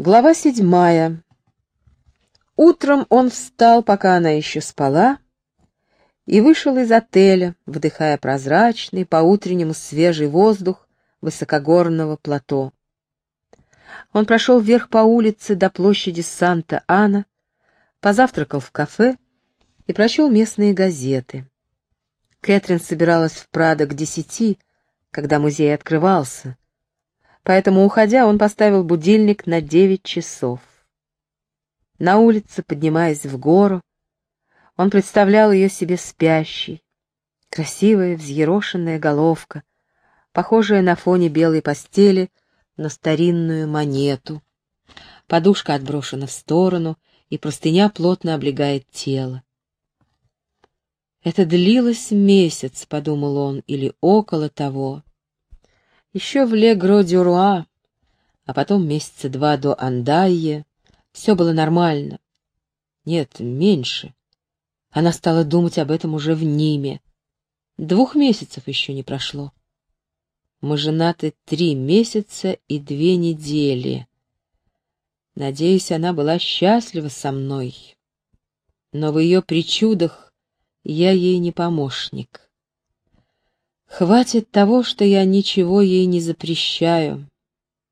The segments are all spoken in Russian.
Глава седьмая. Утром он встал, пока она еще спала, и вышел из отеля, вдыхая прозрачный, по-утреннему свежий воздух высокогорного плато. Он прошел вверх по улице до площади Санта-Ана, позавтракал в кафе и прочел местные газеты. Кэтрин собиралась в Прадо к десяти, когда музей открывался, поэтому, уходя, он поставил будильник на девять часов. На улице, поднимаясь в гору, он представлял ее себе спящей. Красивая взъерошенная головка, похожая на фоне белой постели на старинную монету. Подушка отброшена в сторону, и простыня плотно облегает тело. Это длилось месяц, подумал он, или около того. Еще в Ле-Гро-Дюруа, а потом месяца два до Андайе, все было нормально. Нет, меньше. Она стала думать об этом уже в Ниме. Двух месяцев еще не прошло. Мы женаты три месяца и две недели. Надеюсь, она была счастлива со мной. Но в ее причудах я ей не помощник. Хватит того, что я ничего ей не запрещаю.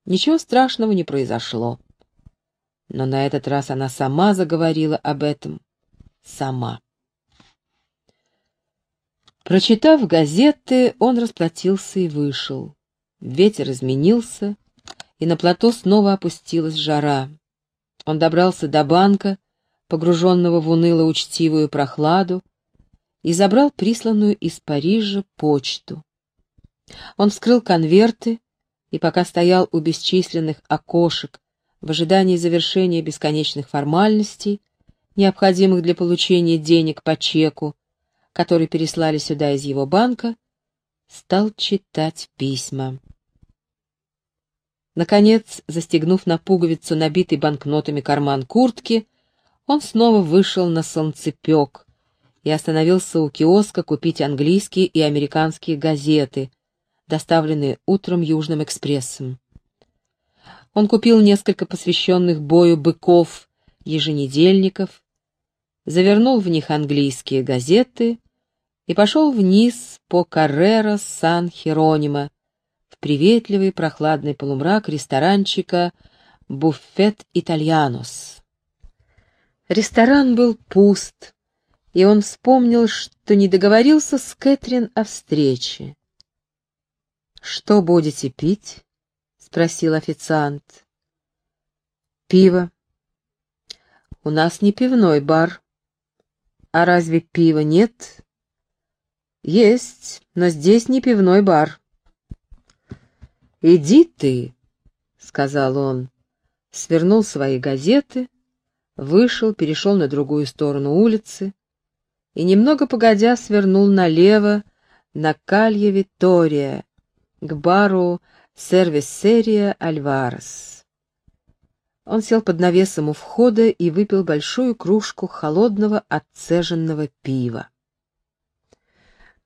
Ничего страшного не произошло. Но на этот раз она сама заговорила об этом. Сама. Прочитав газеты, он расплатился и вышел. Ветер изменился, и на плато снова опустилась жара. Он добрался до банка, погруженного в уныло-учтивую прохладу, и забрал присланную из Парижа почту. Он вскрыл конверты и пока стоял у бесчисленных окошек в ожидании завершения бесконечных формальностей, необходимых для получения денег по чеку, который переслали сюда из его банка, стал читать письма. Наконец, застегнув на пуговицу набитый банкнотами карман куртки, он снова вышел на солнцепек, и остановился у киоска купить английские и американские газеты, доставленные утром Южным экспрессом. Он купил несколько посвященных бою быков еженедельников, завернул в них английские газеты и пошел вниз по Каррера Сан-Херонима в приветливый прохладный полумрак ресторанчика «Буфет Итальянос». Ресторан был пуст, и он вспомнил, что не договорился с Кэтрин о встрече. «Что будете пить?» — спросил официант. «Пиво. У нас не пивной бар. А разве пива нет?» «Есть, но здесь не пивной бар». «Иди ты», — сказал он, свернул свои газеты, вышел, перешел на другую сторону улицы, и немного погодя свернул налево на Калье Витория, к бару Сервис-серия Альварес. Он сел под навесом у входа и выпил большую кружку холодного отцеженного пива.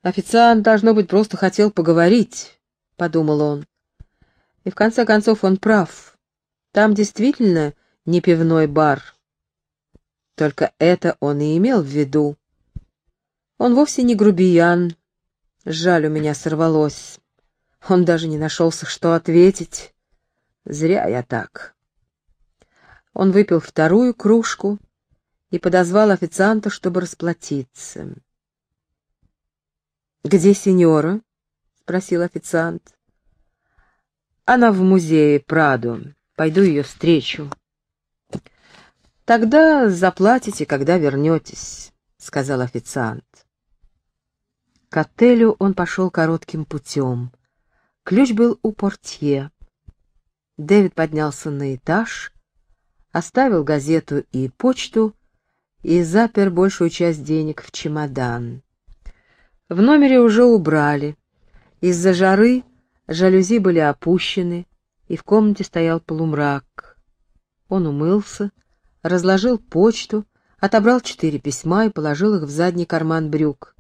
«Официант, должно быть, просто хотел поговорить», — подумал он. И в конце концов он прав. Там действительно не пивной бар. Только это он и имел в виду. Он вовсе не грубиян. Жаль, у меня сорвалось. Он даже не нашелся, что ответить. Зря я так. Он выпил вторую кружку и подозвал официанта, чтобы расплатиться. «Где сеньора?» — спросил официант. «Она в музее Прадо. Пойду ее встречу». «Тогда заплатите, когда вернетесь», — сказал официант. К отелю он пошел коротким путем. Ключ был у портье. Дэвид поднялся на этаж, оставил газету и почту и запер большую часть денег в чемодан. В номере уже убрали. Из-за жары жалюзи были опущены, и в комнате стоял полумрак. Он умылся, разложил почту, отобрал четыре письма и положил их в задний карман брюк.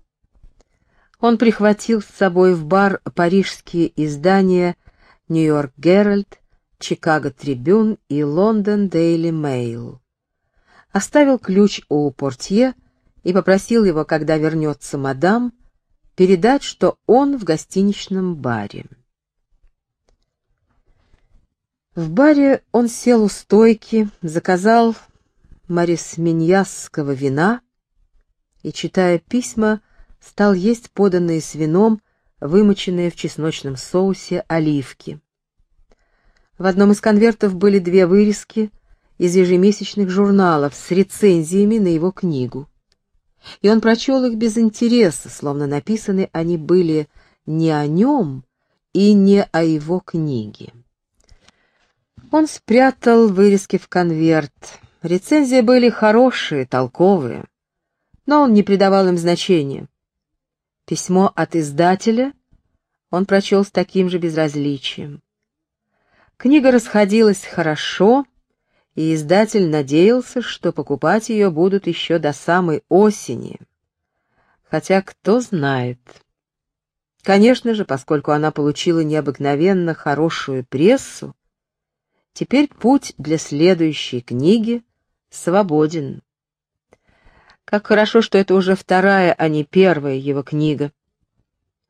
Он прихватил с собой в бар парижские издания «Нью-Йорк Геральт», Чикаго Трибюн и Лондон Дейли Мейл. Оставил ключ у портье и попросил его, когда вернется мадам, передать, что он в гостиничном баре. В баре он сел у стойки, заказал марисменьясского вина и, читая письма, стал есть поданные с вином, вымоченные в чесночном соусе оливки. В одном из конвертов были две вырезки из ежемесячных журналов с рецензиями на его книгу. И он прочел их без интереса, словно написаны они были не о нем и не о его книге. Он спрятал вырезки в конверт. Рецензии были хорошие, толковые, но он не придавал им значения. Письмо от издателя он прочел с таким же безразличием. Книга расходилась хорошо, и издатель надеялся, что покупать ее будут еще до самой осени. Хотя кто знает. Конечно же, поскольку она получила необыкновенно хорошую прессу, теперь путь для следующей книги свободен. Как хорошо, что это уже вторая, а не первая его книга.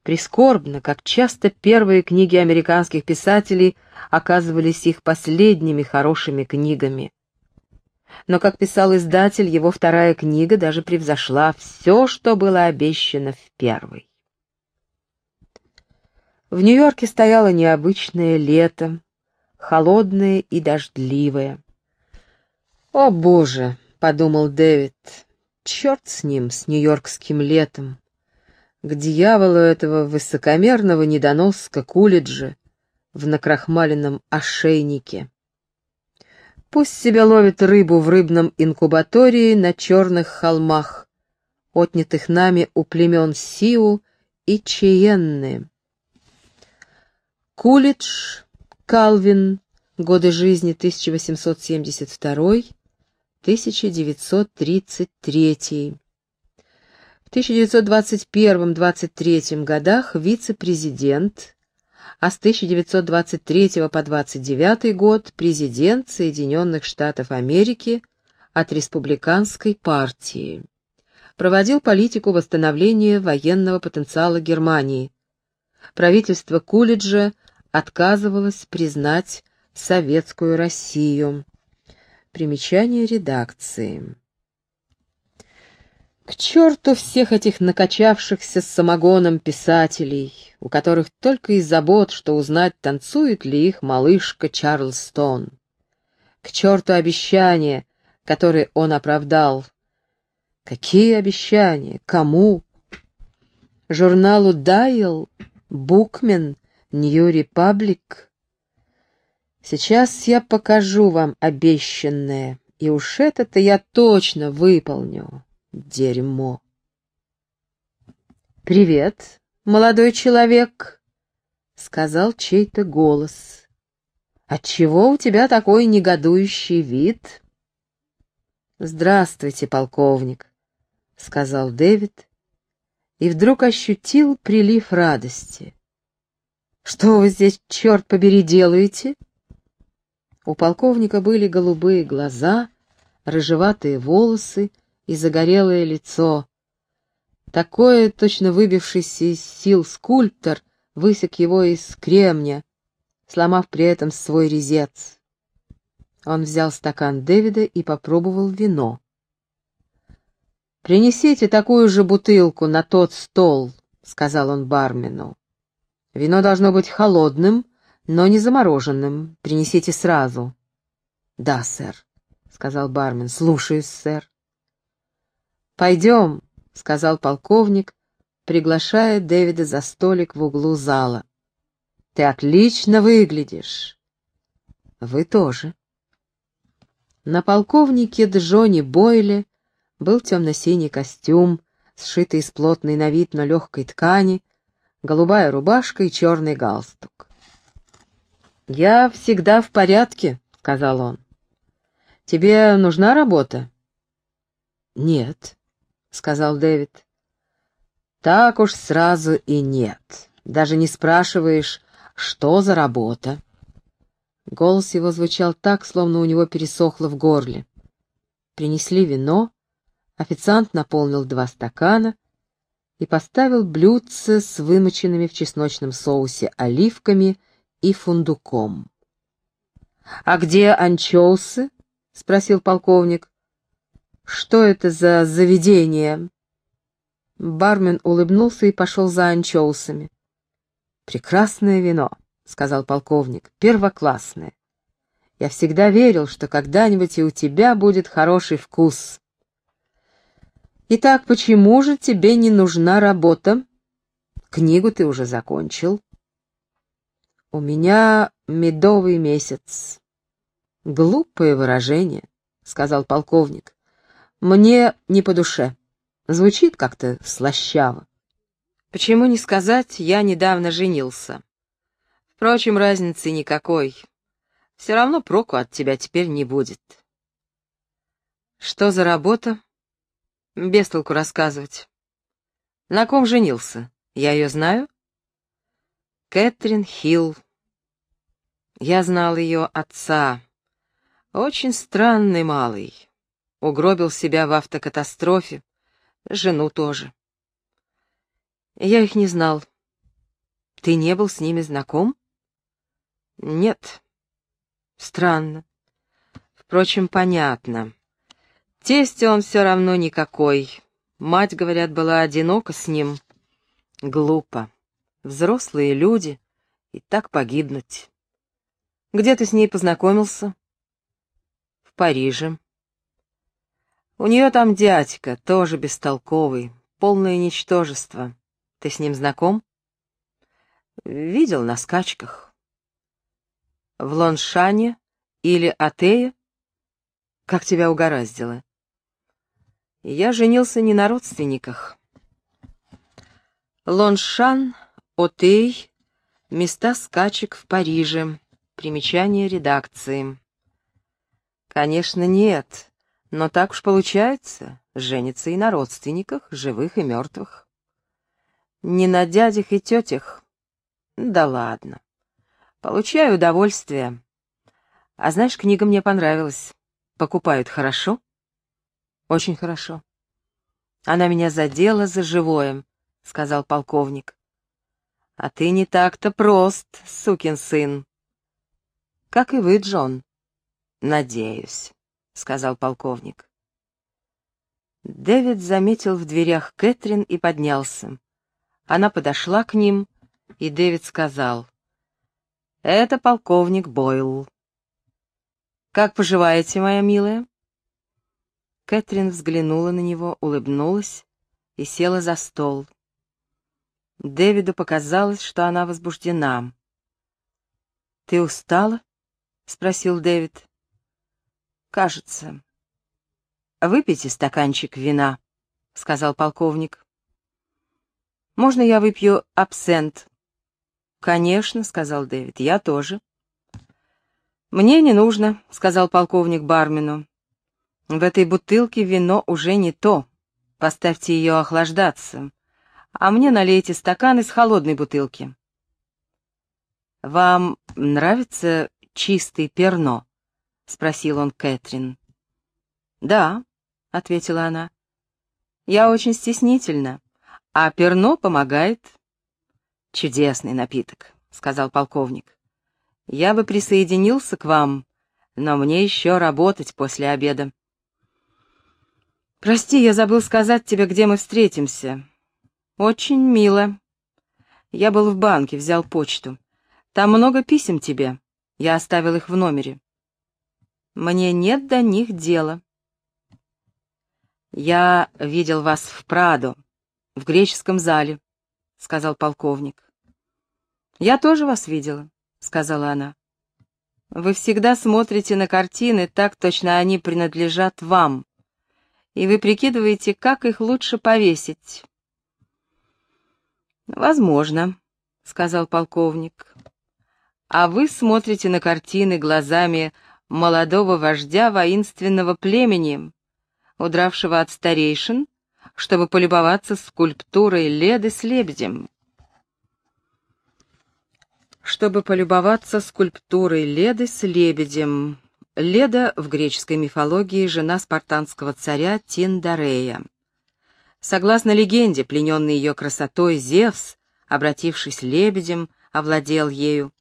Прискорбно, как часто первые книги американских писателей оказывались их последними хорошими книгами. Но, как писал издатель, его вторая книга даже превзошла все, что было обещано в первой. В Нью-Йорке стояло необычное лето, холодное и дождливое. «О, Боже!» — подумал Дэвид. «Черт с ним, с нью-йоркским летом! К дьяволу этого высокомерного недоноска Кулиджа в накрахмаленном ошейнике. Пусть себя ловит рыбу в рыбном инкубатории на черных холмах, отнятых нами у племен Сиу и Чиенны. Кулидж, Калвин, годы жизни 1872-1933. 1921-23 годах вице-президент, а с 1923 по 29 год президент Соединенных Штатов Америки от Республиканской партии. Проводил политику восстановления военного потенциала Германии. Правительство Кулиджа отказывалось признать советскую Россию. Примечание редакции. К черту всех этих накачавшихся самогоном писателей, у которых только и забот, что узнать, танцует ли их малышка Чарльстон. К черту обещания, которые он оправдал. Какие обещания? Кому? Журналу «Дайл», «Букмен», «Нью Репаблик». Сейчас я покажу вам обещанное, и уж это-то я точно выполню. Дерьмо. «Привет, молодой человек», — сказал чей-то голос. «Отчего у тебя такой негодующий вид?» «Здравствуйте, полковник», — сказал Дэвид, и вдруг ощутил прилив радости. «Что вы здесь, черт побери, делаете?» У полковника были голубые глаза, рыжеватые волосы, и загорелое лицо. Такое, точно выбившийся из сил скульптор, высек его из кремня, сломав при этом свой резец. Он взял стакан Дэвида и попробовал вино. «Принесите такую же бутылку на тот стол», — сказал он бармену. «Вино должно быть холодным, но не замороженным. Принесите сразу». «Да, сэр», — сказал бармен. «Слушаюсь, сэр». «Пойдем», — сказал полковник, приглашая Дэвида за столик в углу зала. «Ты отлично выглядишь». «Вы тоже». На полковнике Джонни Бойле был темно-синий костюм, сшитый из плотной на вид, но легкой ткани, голубая рубашка и черный галстук. «Я всегда в порядке», — сказал он. «Тебе нужна работа?» «Нет», — сказал Дэвид. «Так уж сразу и нет. Даже не спрашиваешь, что за работа. Голос его звучал так, словно у него пересохло в горле. Принесли вино, официант наполнил два стакана и поставил блюдце с вымоченными в чесночном соусе оливками и фундуком. «А где анчоусы?» — спросил полковник. «Что это за заведение?» Бармен улыбнулся и пошел за анчоусами. «Прекрасное вино», — сказал полковник, — «первоклассное. Я всегда верил, что когда-нибудь и у тебя будет хороший вкус». «Итак, почему же тебе не нужна работа? Книгу ты уже закончил». «У меня медовый месяц». «Глупое выражение», — сказал полковник. «Мне не по душе. Звучит как-то слащаво. Почему не сказать, я недавно женился? Впрочем, разницы никакой. Все равно проку от тебя теперь не будет. Что за работа? Без толку рассказывать. На ком женился? Я ее знаю? Кэтрин Хилл. Я знал ее отца. Очень странный малый. Угробил себя в автокатастрофе, жену тоже. Я их не знал. Ты не был с ними знаком? Нет. Странно. Впрочем, понятно. Тесть он все равно никакой. Мать, говорят, была одинока с ним. Глупо. Взрослые люди. И так погибнуть. Где ты с ней познакомился? В Париже. У нее там дядька, тоже бестолковый, полное ничтожество. Ты с ним знаком? Видел на скачках в Лоншане или Атее? Как тебя угораздило? Я женился не на родственниках. Лоншан, Отей, места скачек в Париже, примечание редакции. Конечно, нет, но так уж получается, женится и на родственниках, живых и мертвых. Не на дядях и тетях. Да ладно. Получаю удовольствие. А знаешь, книга мне понравилась. Покупают хорошо? Очень хорошо. Она меня задела за живое, сказал полковник. А ты не так-то прост, сукин сын. Как и вы, Джон. Надеюсь, сказал полковник. Дэвид заметил в дверях Кэтрин и поднялся. Она подошла к ним, и Дэвид сказал — это полковник Бойл. Как поживаете, моя милая? Кэтрин взглянула на него, улыбнулась и села за стол. Дэвиду показалось, что она возбуждена. «Ты устала?» — спросил Дэвид. «Кажется». «Выпейте стаканчик вина», — сказал полковник. «Можно я выпью абсент?» «Конечно», — сказал Дэвид, — «я тоже». «Мне не нужно», — сказал полковник бармену. «В этой бутылке вино уже не то. Поставьте ее охлаждаться. А мне налейте стакан из холодной бутылки». «Вам нравится чистый перно?» — спросил он Кэтрин. «Да», — ответила она. «Я очень стеснительна, а перно помогает «Чудесный напиток», — сказал полковник. «Я бы присоединился к вам, но мне еще работать после обеда». «Прости, я забыл сказать тебе, где мы встретимся». «Очень мило. Я был в банке, взял почту. Там много писем тебе. Я оставил их в номере. Мне нет до них дела». «Я видел вас в Прадо, в греческом зале», — сказал полковник. «Я тоже вас видела», — сказала она. «Вы всегда смотрите на картины, так точно они принадлежат вам, и вы прикидываете, как их лучше повесить». «Возможно», — сказал полковник. «А вы смотрите на картины глазами молодого вождя воинственного племени, удравшего от старейшин, чтобы полюбоваться скульптурой Леды с лебедем. чтобы полюбоваться скульптурой Леды с лебедем. Леда в греческой мифологии жена спартанского царя Тиндарея. Согласно легенде, плененный ее красотой Зевс, обратившись лебедем, овладел ею.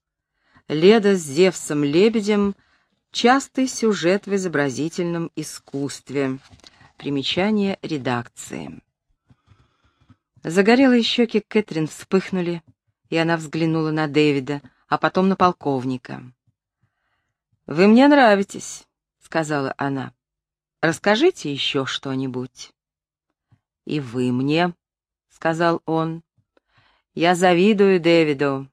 Леда с Зевсом-лебедем — частый сюжет в изобразительном искусстве. Примечание редакции. Загорелые щеки Кэтрин вспыхнули, и она взглянула на Дэвида, а потом на полковника. «Вы мне нравитесь», — сказала она. «Расскажите еще что-нибудь». «И вы мне», — сказал он. «Я завидую Дэвиду.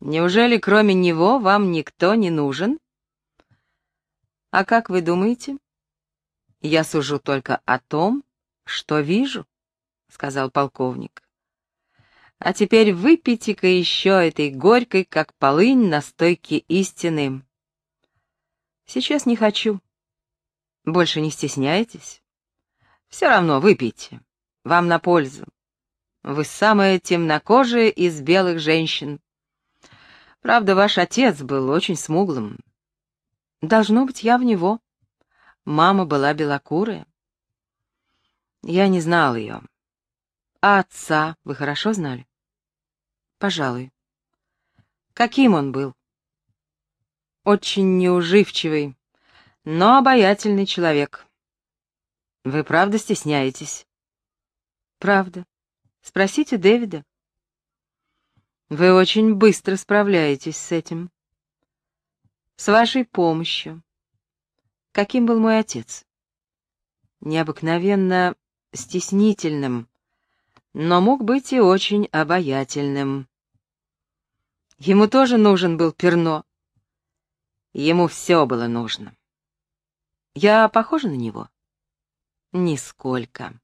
Неужели кроме него вам никто не нужен?» «А как вы думаете?» «Я сужу только о том, что вижу», — сказал полковник. «А теперь выпейте-ка еще этой горькой, как полынь, настойки истины». «Сейчас не хочу». «Больше не стесняйтесь?» «Все равно выпейте. Вам на пользу. Вы самая темнокожая из белых женщин. Правда, ваш отец был очень смуглым. Должно быть, я в него». Мама была белокурая. Я не знал ее. А отца вы хорошо знали? Пожалуй. Каким он был? Очень неуживчивый, но обаятельный человек. Вы правда стесняетесь? Правда. Спросите Дэвида. Вы очень быстро справляетесь с этим. С вашей помощью. Каким был мой отец? Необыкновенно стеснительным, но мог быть и очень обаятельным. Ему тоже нужен был перно. Ему все было нужно. Я похожа на него? Нисколько.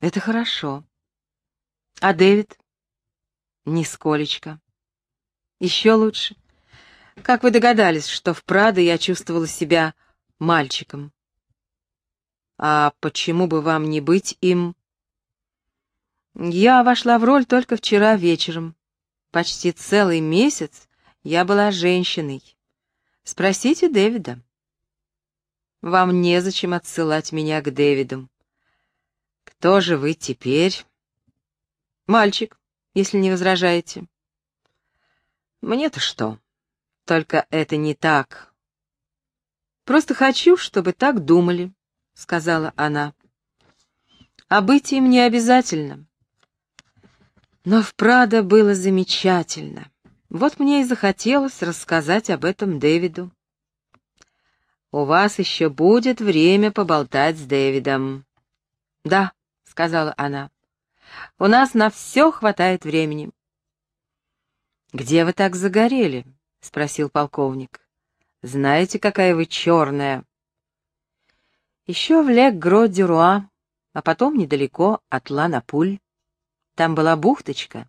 Это хорошо. А Дэвид? Нисколечко. Еще лучше. Как вы догадались, что в Прадо я чувствовала себя мальчиком. А почему бы вам не быть им? Я вошла в роль только вчера вечером. Почти целый месяц я была женщиной. Спросите Дэвида. Вам незачем отсылать меня к Дэвиду. Кто же вы теперь? Мальчик, если не возражаете. Мне-то что? Только это не так. Просто хочу, чтобы так думали, — сказала она. А быть им не обязательно. Но в Прадо было замечательно. Вот мне и захотелось рассказать об этом Дэвиду. «У вас еще будет время поболтать с Дэвидом». «Да», — сказала она, — «у нас на все хватает времени». «Где вы так загорели?» — спросил полковник. Знаете, какая вы черная. Еще в Лек-Гро-Дюруа, а потом недалеко от Ланапуль. Там была бухточка,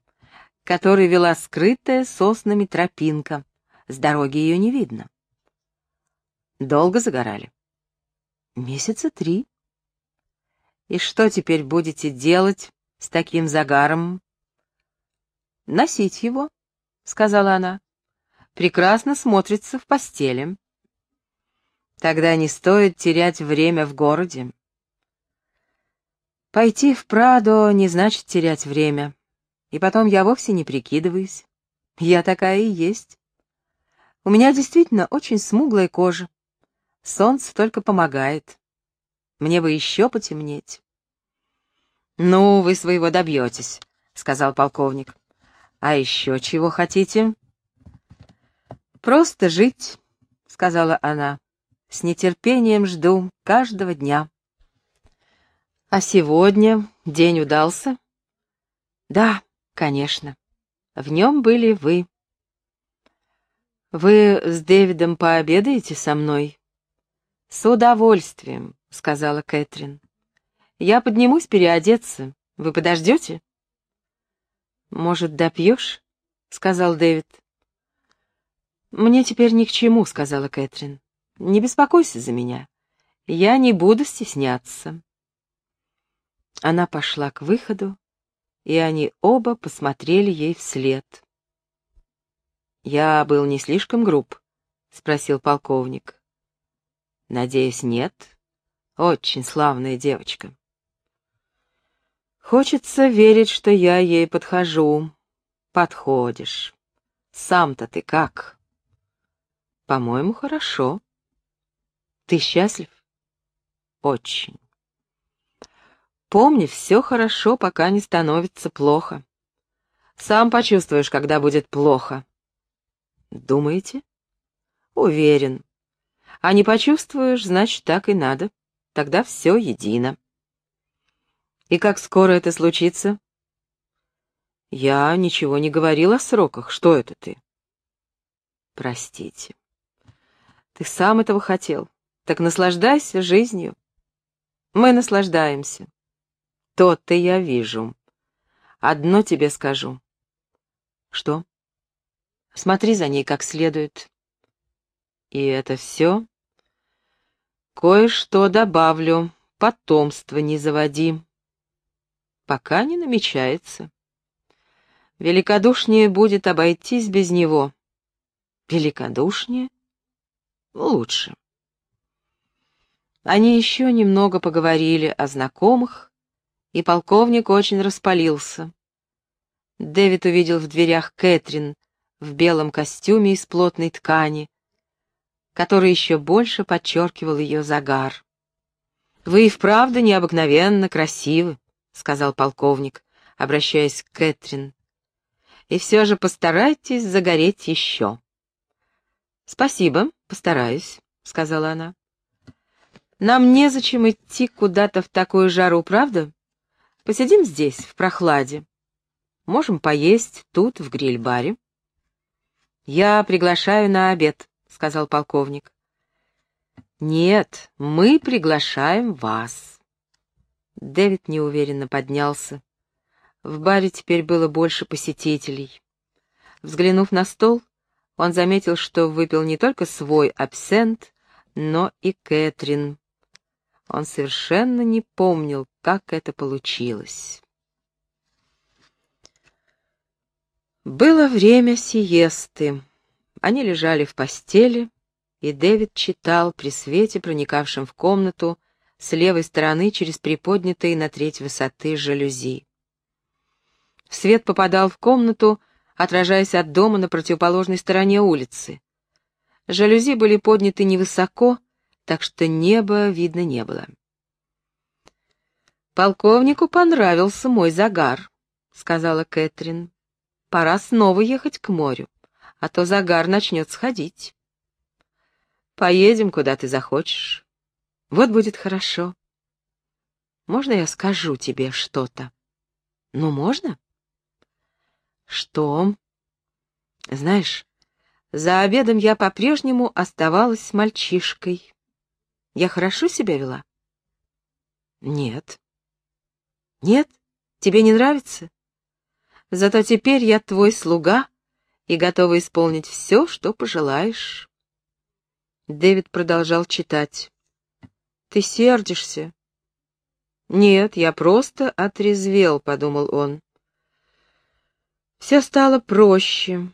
которой вела скрытая соснами тропинка. С дороги ее не видно. Долго загорали? Месяца три. И что теперь будете делать с таким загаром? Носить его, — сказала она прекрасно смотрится в постели. Тогда не стоит терять время в городе. Пойти в Прадо не значит терять время. И потом я вовсе не прикидываюсь. Я такая и есть. У меня действительно очень смуглая кожа. Солнце только помогает. Мне бы еще потемнеть. «Ну, вы своего добьетесь», — сказал полковник. «А еще чего хотите?» «Просто жить», — сказала она. «С нетерпением жду каждого дня». «А сегодня день удался?» «Да, конечно. В нем были вы». «Вы с Дэвидом пообедаете со мной?» «С удовольствием», — сказала Кэтрин. «Я поднимусь переодеться. Вы подождете?» «Может, допьешь?» — сказал Дэвид. «Мне теперь ни к чему», — сказала Кэтрин. «Не беспокойся за меня. Я не буду стесняться». Она пошла к выходу, и они оба посмотрели ей вслед. «Я был не слишком груб?» — спросил полковник. «Надеюсь, нет. Очень славная девочка». «Хочется верить, что я ей подхожу. Подходишь. Сам-то ты как?» «По-моему, хорошо. Ты счастлив?» «Очень». «Помни, все хорошо, пока не становится плохо. Сам почувствуешь, когда будет плохо». «Думаете?» «Уверен. А не почувствуешь, значит, так и надо. Тогда все едино». «И как скоро это случится?» «Я ничего не говорил о сроках. Что это ты?» «Простите. Ты сам этого хотел. Так наслаждайся жизнью». «Мы наслаждаемся». «То-то я вижу. Одно тебе скажу». «Что?» Смотри за ней как следует. И это все? Кое-что добавлю. Потомство не заводи. Пока не намечается. Великодушнее будет обойтись без него. Великодушнее? Лучше. Они еще немного поговорили о знакомых, и полковник очень распалился. Дэвид увидел в дверях Кэтрин, в белом костюме из плотной ткани, который еще больше подчеркивал ее загар. «Вы и вправду необыкновенно красивы», — сказал полковник, обращаясь к Кэтрин. «И все же постарайтесь загореть еще». «Спасибо, постараюсь», — сказала она. «Нам незачем идти куда-то в такую жару, правда? Посидим здесь, в прохладе. Можем поесть тут, в гриль-баре». «Я приглашаю на обед», — сказал полковник. «Нет, мы приглашаем вас». Дэвид неуверенно поднялся. В баре теперь было больше посетителей. Взглянув на стол, он заметил, что выпил не только свой абсент, но и Кэтрин. Он совершенно не помнил, как это получилось. Было время сиесты. Они лежали в постели, и Дэвид читал при свете, проникавшем в комнату, с левой стороны через приподнятые на треть высоты жалюзи. Свет попадал в комнату, отражаясь от дома на противоположной стороне улицы. Жалюзи были подняты невысоко, так что неба видно не было. «Полковнику понравился мой загар», — сказала Кэтрин. Пора снова ехать к морю, а то загар начнет сходить. Поедем, куда ты захочешь. Вот будет хорошо. Можно я скажу тебе что-то? Ну, можно? Что? Знаешь, за обедом я по-прежнему оставалась мальчишкой. Я хорошо себя вела? Нет. Нет? Тебе не нравится? Зато теперь я твой слуга и готова исполнить все, что пожелаешь. Дэвид продолжал читать. «Ты сердишься?» «Нет, я просто отрезвел», — подумал он. «Все стало проще».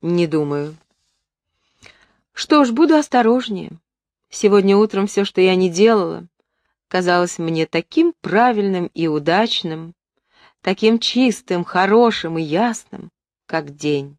«Не думаю». «Что ж, буду осторожнее. Сегодня утром все, что я не делала, казалось мне таким правильным и удачным, таким чистым, хорошим и ясным, как день.